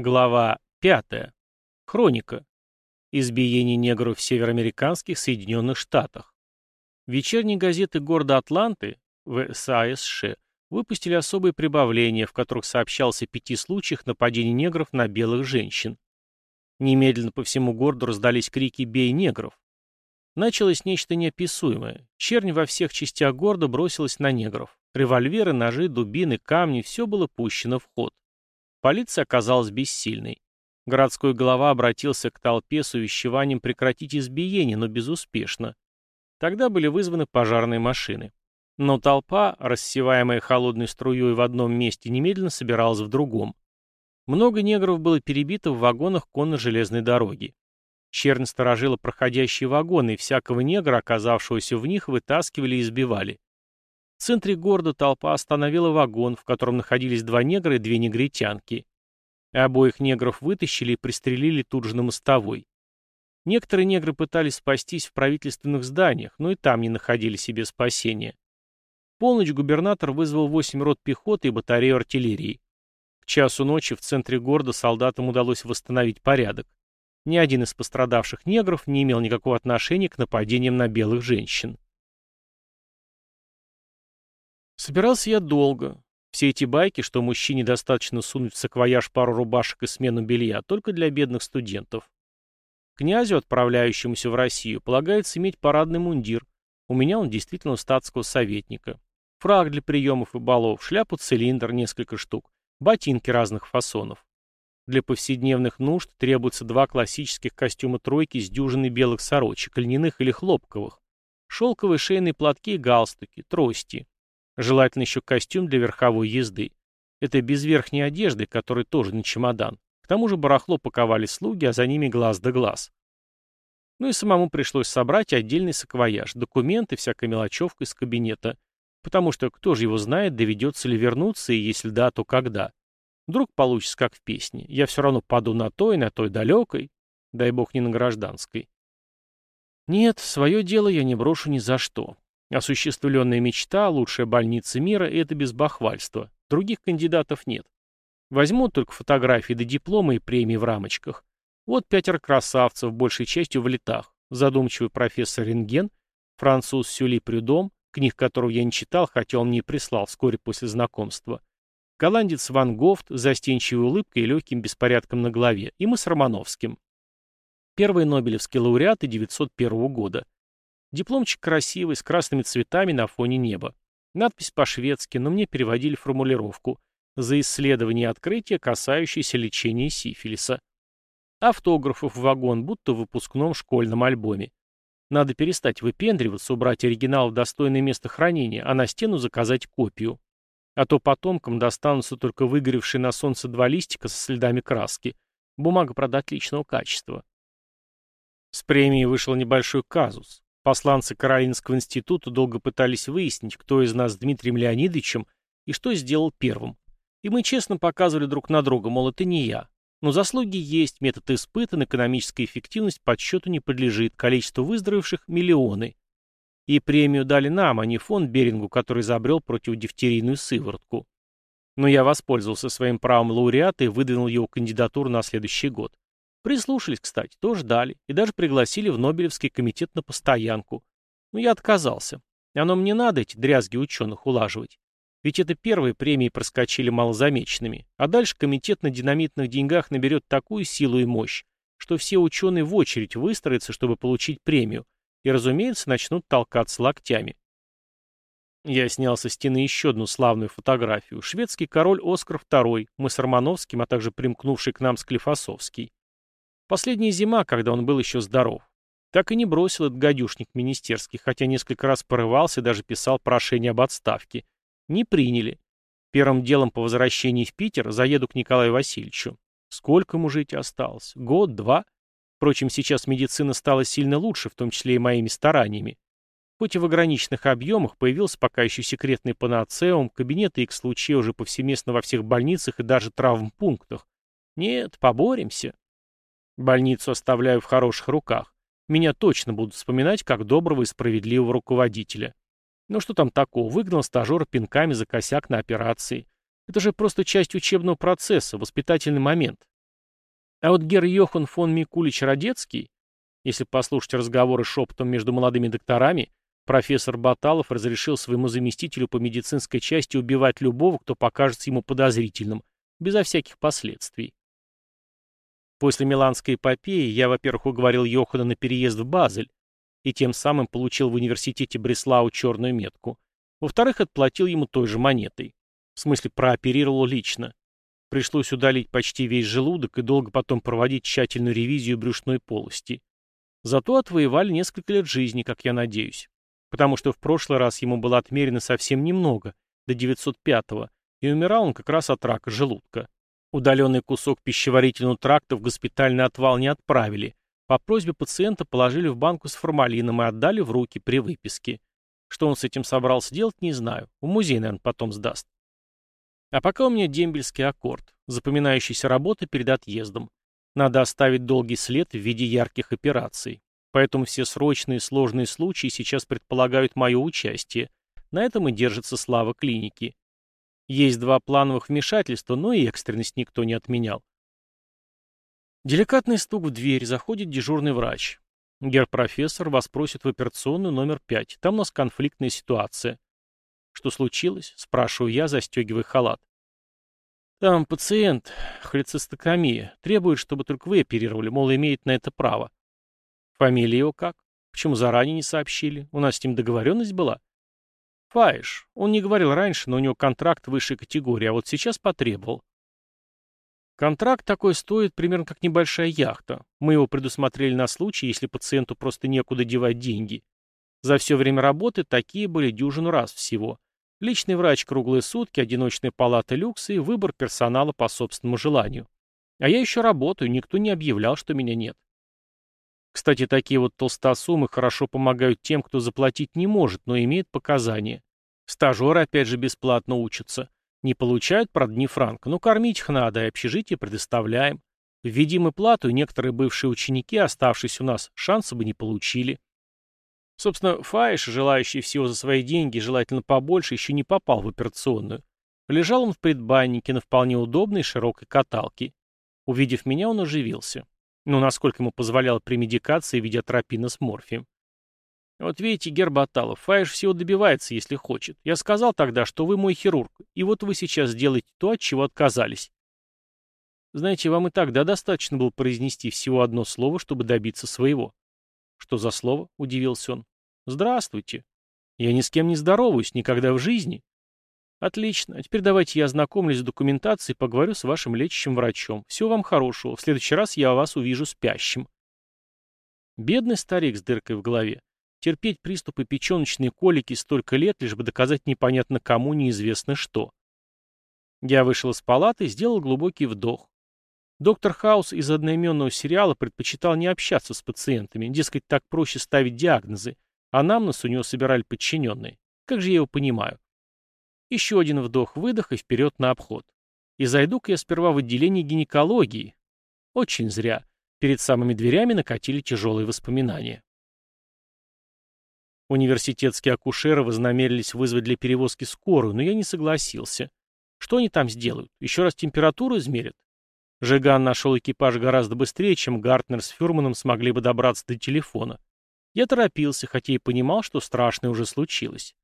Глава 5. Хроника. Избиение негров в североамериканских Соединенных Штатах. Вечерние газеты города Атланты, ВСАСШ, выпустили особые прибавления, в которых сообщалось о пяти случаях нападений негров на белых женщин. Немедленно по всему городу раздались крики «Бей негров!». Началось нечто неописуемое. Чернь во всех частях города бросилась на негров. Револьверы, ножи, дубины, камни – все было пущено в ход. Полиция оказалась бессильной. Городской глава обратился к толпе с увещеванием прекратить избиение, но безуспешно. Тогда были вызваны пожарные машины. Но толпа, рассеваемая холодной струей в одном месте, немедленно собиралась в другом. Много негров было перебито в вагонах конно-железной дороги. Чернь сторожила проходящие вагоны, и всякого негра, оказавшегося в них, вытаскивали и избивали. В центре города толпа остановила вагон, в котором находились два негра и две негритянки. Обоих негров вытащили и пристрелили тут же на мостовой. Некоторые негры пытались спастись в правительственных зданиях, но и там не находили себе спасения. В полночь губернатор вызвал восемь рот пехоты и батарею артиллерии. К часу ночи в центре города солдатам удалось восстановить порядок. Ни один из пострадавших негров не имел никакого отношения к нападениям на белых женщин. Собирался я долго. Все эти байки, что мужчине достаточно сунуть в саквояж пару рубашек и смену белья, только для бедных студентов. Князю, отправляющемуся в Россию, полагается иметь парадный мундир. У меня он действительно статского советника. Фраг для приемов и балов, шляпу-цилиндр несколько штук, ботинки разных фасонов. Для повседневных нужд требуются два классических костюма тройки с дюжиной белых сорочек, льняных или хлопковых, шелковые шейные платки и галстуки, трости. Желательно еще костюм для верховой езды. Это без верхней одежды, который тоже на чемодан. К тому же барахло паковали слуги, а за ними глаз да глаз. Ну и самому пришлось собрать отдельный саквояж, документы, всякая мелочевка из кабинета. Потому что кто же его знает, доведется ли вернуться, и если да, то когда. Вдруг получится, как в песне. Я все равно паду на той, на той далекой. Дай бог не на гражданской. Нет, свое дело я не брошу ни за что. Осуществленная мечта, лучшая больница мира, и это без бахвальства. Других кандидатов нет. Возьмут только фотографии до да диплома и премии в рамочках. Вот пятеро красавцев, большей частью в летах. Задумчивый профессор Рентген, француз Сюли Прюдом, книг которого я не читал, хотя он мне прислал вскоре после знакомства. Голландец Ван Гофт, застенчивой улыбкой и легким беспорядком на голове, и мы с Романовским. Первые нобелевские лауреаты 901 года. Дипломчик красивый, с красными цветами на фоне неба. Надпись по-шведски, но мне переводили формулировку «За исследование и открытие, касающееся лечения сифилиса». Автографов в вагон, будто в выпускном школьном альбоме. Надо перестать выпендриваться, убрать оригинал в достойное место хранения, а на стену заказать копию. А то потомкам достанутся только выгоревшие на солнце два листика со следами краски. Бумага, правда, отличного качества. С премией вышел небольшой казус. Посланцы Каролинского института долго пытались выяснить, кто из нас с Дмитрием Леонидовичем и что сделал первым. И мы честно показывали друг на друга, мол, это не я. Но заслуги есть, метод испытан, экономическая эффективность подсчету не подлежит, количество выздоровевших – миллионы. И премию дали нам, а не фонд Берингу, который изобрел противодифтерийную сыворотку. Но я воспользовался своим правом лауреата и выдвинул его кандидатуру на следующий год. Прислушались, кстати, тоже ждали, и даже пригласили в Нобелевский комитет на постоянку. Но я отказался. Оно мне надо, эти дрязги ученых, улаживать. Ведь это первые премии проскочили малозамеченными, а дальше комитет на динамитных деньгах наберет такую силу и мощь, что все ученые в очередь выстроятся, чтобы получить премию, и, разумеется, начнут толкаться локтями. Я снял со стены еще одну славную фотографию. Шведский король Оскар II, мы с Романовским, а также примкнувший к нам Склифосовский. Последняя зима, когда он был еще здоров. Так и не бросил этот гадюшник министерский, хотя несколько раз порывался и даже писал прошение об отставке. Не приняли. Первым делом по возвращении в Питер заеду к Николаю Васильевичу. Сколько ему жить осталось? Год, два? Впрочем, сейчас медицина стала сильно лучше, в том числе и моими стараниями. Хоть и в ограниченных объемах появился пока еще секретный панацеум, кабинеты X случаи уже повсеместно во всех больницах и даже травмпунктах. Нет, поборемся. Больницу оставляю в хороших руках. Меня точно будут вспоминать как доброго и справедливого руководителя. Ну что там такого, выгнал стажера пинками за косяк на операции. Это же просто часть учебного процесса, воспитательный момент. А вот гер Йохан фон Микулич Радецкий, если послушать разговоры шепотом между молодыми докторами, профессор Баталов разрешил своему заместителю по медицинской части убивать любого, кто покажется ему подозрительным, безо всяких последствий. После Миланской эпопеи я, во-первых, уговорил Йохана на переезд в Базель, и тем самым получил в университете Бреслау черную метку. Во-вторых, отплатил ему той же монетой. В смысле, прооперировал лично. Пришлось удалить почти весь желудок и долго потом проводить тщательную ревизию брюшной полости. Зато отвоевали несколько лет жизни, как я надеюсь. Потому что в прошлый раз ему было отмерено совсем немного, до 905-го, и умирал он как раз от рака желудка. Удаленный кусок пищеварительного тракта в госпитальный отвал не отправили. По просьбе пациента положили в банку с формалином и отдали в руки при выписке. Что он с этим собрался делать, не знаю. В музей, наверное, потом сдаст. А пока у меня дембельский аккорд, запоминающийся работа перед отъездом. Надо оставить долгий след в виде ярких операций. Поэтому все срочные и сложные случаи сейчас предполагают мое участие. На этом и держится слава клиники. Есть два плановых вмешательства, но и экстренность никто не отменял. Деликатный стук в дверь, заходит дежурный врач. Гер-профессор вас просит в операционную номер 5. Там у нас конфликтная ситуация. «Что случилось?» — спрашиваю я, застегивая халат. «Там пациент, холецистокомия, требует, чтобы только вы оперировали, мол, имеет на это право». «Фамилия его как? Почему заранее не сообщили? У нас с ним договоренность была?» «Фаиш. Он не говорил раньше, но у него контракт высшей категории, а вот сейчас потребовал». Контракт такой стоит примерно как небольшая яхта. Мы его предусмотрели на случай, если пациенту просто некуда девать деньги. За все время работы такие были дюжину раз всего. Личный врач круглые сутки, одиночная палата люкса и выбор персонала по собственному желанию. А я еще работаю, никто не объявлял, что меня нет. Кстати, такие вот толстосумы хорошо помогают тем, кто заплатить не может, но имеет показания. Стажеры, опять же, бесплатно учатся. Не получают, правда, ни франка, но кормить их надо, и общежитие предоставляем. Введим и плату, и некоторые бывшие ученики, оставшиеся у нас, шанса бы не получили. Собственно, Фаиш, желающий всего за свои деньги, желательно побольше, еще не попал в операционную. Лежал он в предбаннике на вполне удобной широкой каталке. Увидев меня, он оживился. Ну, насколько ему позволяла премедикация в виде атропина с морфием. Вот видите, Гербаталов, Фаиш всего добивается, если хочет. Я сказал тогда, что вы мой хирург, и вот вы сейчас сделаете то, от чего отказались. Знаете, вам и тогда достаточно было произнести всего одно слово, чтобы добиться своего. «Что за слово?» — удивился он. «Здравствуйте. Я ни с кем не здороваюсь, никогда в жизни». «Отлично. А теперь давайте я ознакомлюсь с документацией и поговорю с вашим лечащим врачом. Всего вам хорошего. В следующий раз я вас увижу спящим». Бедный старик с дыркой в голове. Терпеть приступы печеночной колики столько лет, лишь бы доказать непонятно кому неизвестно что. Я вышел из палаты и сделал глубокий вдох. Доктор Хаус из одноименного сериала предпочитал не общаться с пациентами, дескать, так проще ставить диагнозы, а нам нас у него собирали подчиненные. Как же я его понимаю? Еще один вдох-выдох и вперед на обход. И зайду-ка я сперва в отделение гинекологии. Очень зря. Перед самыми дверями накатили тяжелые воспоминания. Университетские акушеры вознамерились вызвать для перевозки скорую, но я не согласился. Что они там сделают? Еще раз температуру измерят? Жиган нашел экипаж гораздо быстрее, чем Гартнер с Фюрманом смогли бы добраться до телефона. Я торопился, хотя и понимал, что страшное уже случилось.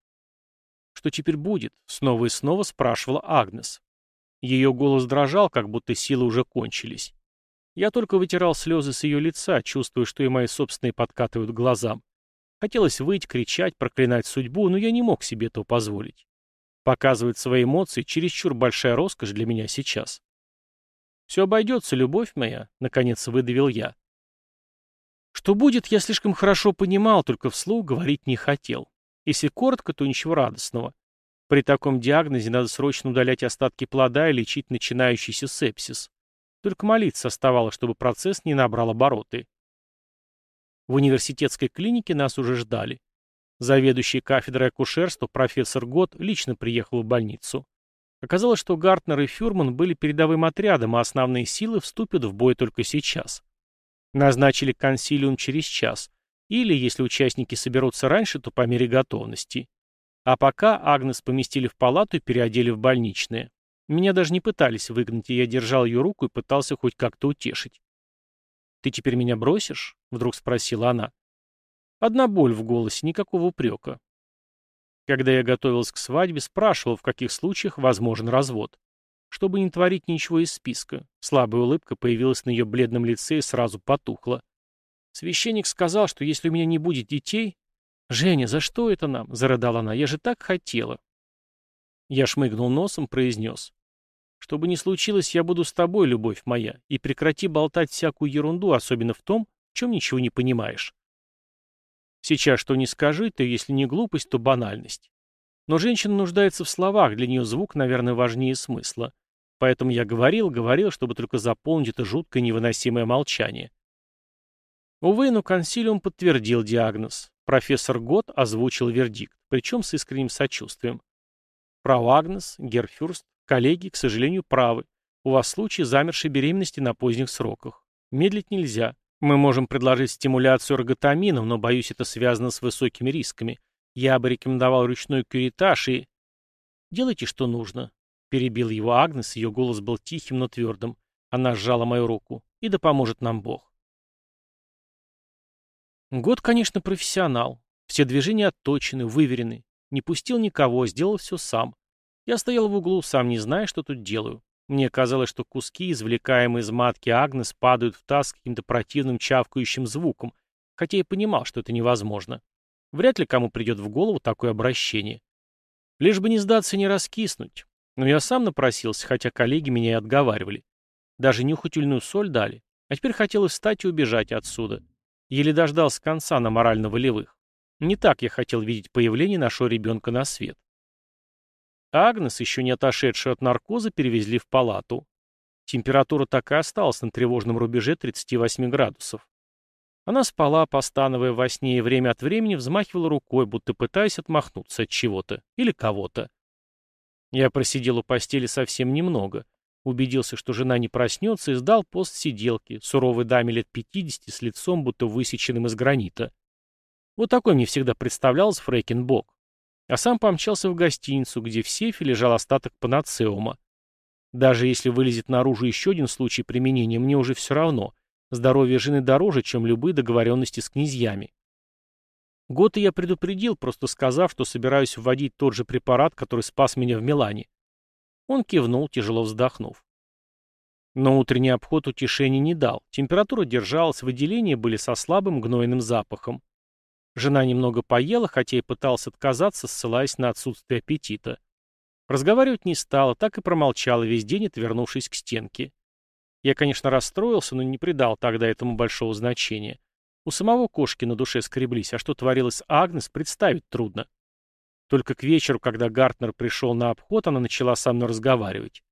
«Что теперь будет?» — снова и снова спрашивала Агнес. Ее голос дрожал, как будто силы уже кончились. Я только вытирал слезы с ее лица, чувствуя, что и мои собственные подкатывают к глазам. Хотелось выть, кричать, проклинать судьбу, но я не мог себе этого позволить. Показывать свои эмоции — чересчур большая роскошь для меня сейчас. «Все обойдется, любовь моя», — наконец выдавил я. Что будет, я слишком хорошо понимал, только вслух говорить не хотел. Если коротко, то ничего радостного. При таком диагнозе надо срочно удалять остатки плода и лечить начинающийся сепсис. Только молиться оставалось, чтобы процесс не набрал обороты. В университетской клинике нас уже ждали. Заведующий кафедрой акушерства профессор Гот лично приехал в больницу. Оказалось, что Гартнер и Фюрман были передовым отрядом, а основные силы вступят в бой только сейчас. Назначили консилиум через час, или, если участники соберутся раньше, то по мере готовности. А пока Агнес поместили в палату и переодели в больничное. Меня даже не пытались выгнать, и я держал ее руку и пытался хоть как-то утешить. «Ты теперь меня бросишь?» — вдруг спросила она. Одна боль в голосе, никакого упрека. Когда я готовился к свадьбе, спрашивал, в каких случаях возможен развод. Чтобы не творить ничего из списка. Слабая улыбка появилась на ее бледном лице и сразу потухла. Священник сказал, что если у меня не будет детей... «Женя, за что это нам?» — зарыдала она. «Я же так хотела». Я шмыгнул носом, произнес. «Что бы ни случилось, я буду с тобой, любовь моя, и прекрати болтать всякую ерунду, особенно в том, в чем ничего не понимаешь». Сейчас что ни скажи, то если не глупость, то банальность. Но женщина нуждается в словах, для нее звук, наверное, важнее смысла. Поэтому я говорил, говорил, чтобы только заполнить это жуткое невыносимое молчание. Увы, но консилиум подтвердил диагноз. Профессор Гот озвучил вердикт, причем с искренним сочувствием. Фрау Агнес, Герфюрст, коллеги, к сожалению, правы. У вас случай замершей беременности на поздних сроках. Медлить нельзя. Мы можем предложить стимуляцию эрготамином, но, боюсь, это связано с высокими рисками. Я бы рекомендовал ручной кюритаж и... Делайте, что нужно. Перебил его Агнес, ее голос был тихим, но твердым. Она сжала мою руку. И да поможет нам Бог. Год, конечно, профессионал. Все движения отточены, выверены. Не пустил никого, сделал все сам. Я стоял в углу, сам не зная, что тут делаю. Мне казалось, что куски, извлекаемые из матки Агнес, падают в таз с каким-то противным чавкающим звуком, хотя я понимал, что это невозможно. Вряд ли кому придет в голову такое обращение. Лишь бы не сдаться и не раскиснуть. Но я сам напросился, хотя коллеги меня и отговаривали. Даже нюхательную соль дали. А теперь хотелось встать и убежать отсюда. Еле дождался конца на морально-волевых. Не так я хотел видеть появление нашего ребенка на свет. Агнес, еще не отошедшую от наркоза, перевезли в палату. Температура так и осталась на тревожном рубеже 38 градусов. Она спала, постановая во сне и время от времени взмахивала рукой, будто пытаясь отмахнуться от чего-то или кого-то. Я просидел у постели совсем немного. Убедился, что жена не проснется, и сдал пост сиделки, суровой даме лет 50 с лицом, будто высеченным из гранита. Вот такой мне всегда представлялся Фрейкенбок а сам помчался в гостиницу, где в сейфе лежал остаток панацеума. Даже если вылезет наружу еще один случай применения, мне уже все равно. Здоровье жены дороже, чем любые договоренности с князьями. Гота я предупредил, просто сказав, что собираюсь вводить тот же препарат, который спас меня в Милане. Он кивнул, тяжело вздохнув. Но утренний обход утешения не дал. Температура держалась, выделения были со слабым гнойным запахом. Жена немного поела, хотя и пыталась отказаться, ссылаясь на отсутствие аппетита. Разговаривать не стала, так и промолчала весь день, отвернувшись к стенке. Я, конечно, расстроился, но не придал тогда этому большого значения. У самого кошки на душе скреблись, а что творилось Агнес, представить трудно. Только к вечеру, когда Гартнер пришел на обход, она начала со мной разговаривать.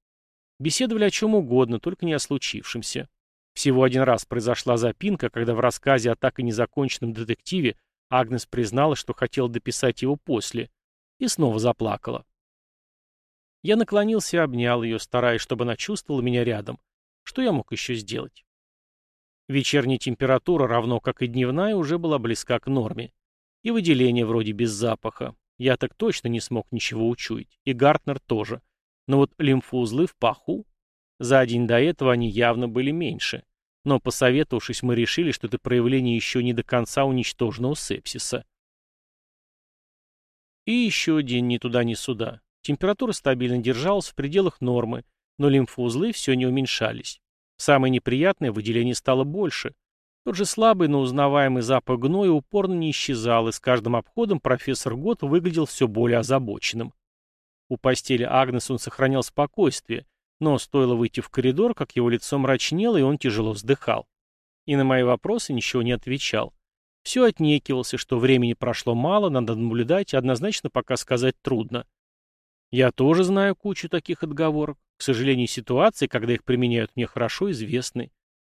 Беседовали о чем угодно, только не о случившемся. Всего один раз произошла запинка, когда в рассказе о так и незаконченном детективе Агнес призналась, что хотела дописать его после, и снова заплакала. Я наклонился и обнял ее, стараясь, чтобы она чувствовала меня рядом. Что я мог еще сделать? Вечерняя температура, равно как и дневная, уже была близка к норме. И выделение вроде без запаха. Я так точно не смог ничего учуять. И Гартнер тоже. Но вот лимфоузлы в паху. За день до этого они явно были меньше. Но, посоветовавшись, мы решили, что это проявление еще не до конца уничтоженного сепсиса. И еще день ни туда, ни сюда. Температура стабильно держалась в пределах нормы, но лимфоузлы все не уменьшались. Самое неприятное, выделение стало больше. Тот же слабый, но узнаваемый запах гноя упорно не исчезал, и с каждым обходом профессор Гот выглядел все более озабоченным. У постели Агнес он сохранял спокойствие, но стоило выйти в коридор, как его лицо мрачнело, и он тяжело вздыхал. И на мои вопросы ничего не отвечал. Все отнекивался, что времени прошло мало, надо наблюдать, однозначно пока сказать трудно. Я тоже знаю кучу таких отговорок. К сожалению, ситуации, когда их применяют, мне хорошо известны.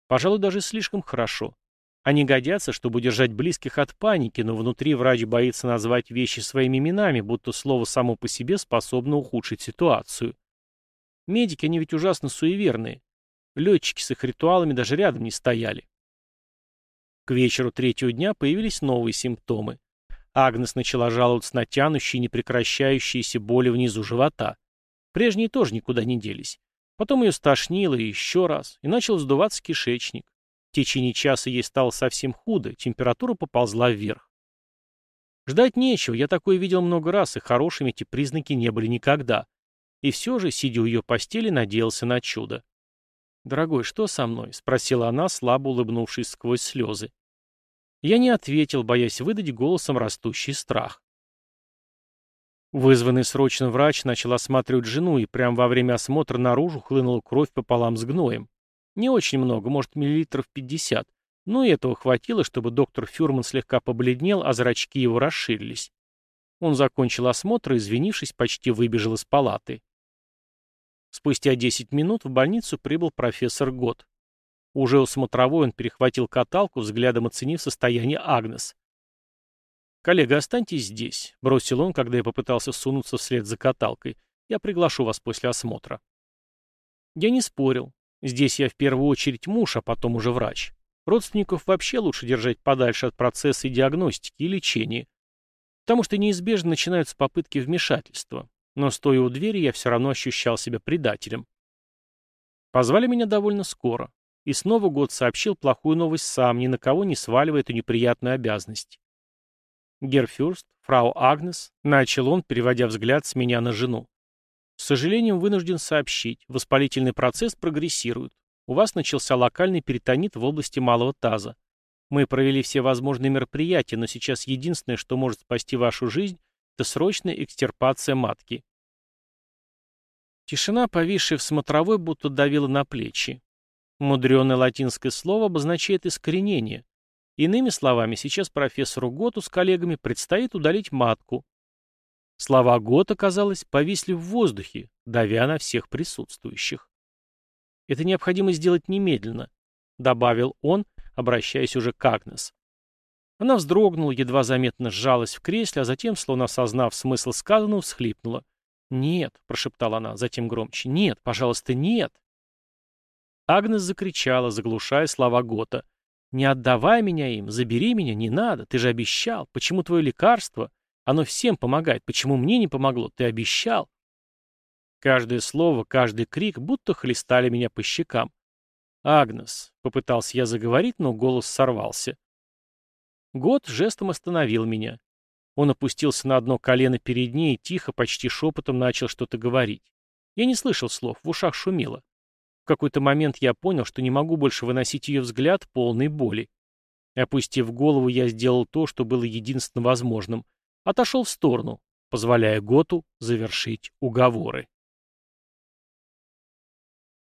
Пожалуй, даже слишком хорошо. Они годятся, чтобы удержать близких от паники, но внутри врач боится назвать вещи своими именами, будто слово само по себе способно ухудшить ситуацию. Медики, они ведь ужасно суеверные. Летчики с их ритуалами даже рядом не стояли. К вечеру третьего дня появились новые симптомы. Агнес начала жаловаться на тянущие непрекращающиеся боли внизу живота. Прежние тоже никуда не делись. Потом ее стошнило еще раз, и начал сдуваться кишечник. течение часа ей стало совсем худо, температура поползла вверх. Ждать нечего, я такое видел много раз, и хорошими эти признаки не были никогда. И все же, сидя у ее постели, надеялся на чудо. «Дорогой, что со мной?» — спросила она, слабо улыбнувшись сквозь слезы. Я не ответил, боясь выдать голосом растущий страх. Вызванный срочно врач начал осматривать жену, и прямо во время осмотра наружу хлынула кровь пополам с гноем. Не очень много, может, миллилитров пятьдесят. Но и этого хватило, чтобы доктор Фюрман слегка побледнел, а зрачки его расширились. Он закончил осмотр и, извинившись, почти выбежал из палаты. Спустя 10 минут в больницу прибыл профессор Гот. Уже у смотровой он перехватил каталку, взглядом оценив состояние Агнес. «Коллега, останьтесь здесь», — бросил он, когда я попытался сунуться вслед за каталкой. «Я приглашу вас после осмотра». Я не спорил. Здесь я в первую очередь муж, а потом уже врач. Родственников вообще лучше держать подальше от процесса диагностики и лечения. Потому что неизбежно начинаются попытки вмешательства. Но стоя у двери, я все равно ощущал себя предателем. Позвали меня довольно скоро. И снова год сообщил плохую новость сам, ни на кого не сваливая эту неприятную обязанность. Герфюрст, фрау Агнес, начал он, переводя взгляд с меня на жену. С сожалением вынужден сообщить, воспалительный процесс прогрессирует. У вас начался локальный перитонит в области малого таза. Мы провели все возможные мероприятия, но сейчас единственное, что может спасти вашу жизнь, это срочная экстирпация матки. Тишина, повисшая в смотровой, будто давила на плечи. Мудреное латинское слово обозначает искоренение. Иными словами, сейчас профессору Готу с коллегами предстоит удалить матку. Слова Гота, казалось, повисли в воздухе, давя на всех присутствующих. Это необходимо сделать немедленно», — добавил он, обращаясь уже к Агнес. Она вздрогнула, едва заметно сжалась в кресле, а затем, словно осознав смысл сказанного, всхлипнула. «Нет», — прошептала она, затем громче, — «нет, пожалуйста, нет». Агнес закричала, заглушая слова Гота. «Не отдавай меня им, забери меня, не надо, ты же обещал. Почему твое лекарство? Оно всем помогает. Почему мне не помогло? Ты обещал». Каждое слово, каждый крик будто хлестали меня по щекам. «Агнес», — попытался я заговорить, но голос сорвался. Год жестом остановил меня. Он опустился на одно колено перед ней и тихо, почти шепотом начал что-то говорить. Я не слышал слов, в ушах шумело. В какой-то момент я понял, что не могу больше выносить ее взгляд полной боли. Опустив голову, я сделал то, что было единственно возможным. Отошел в сторону, позволяя Готу завершить уговоры.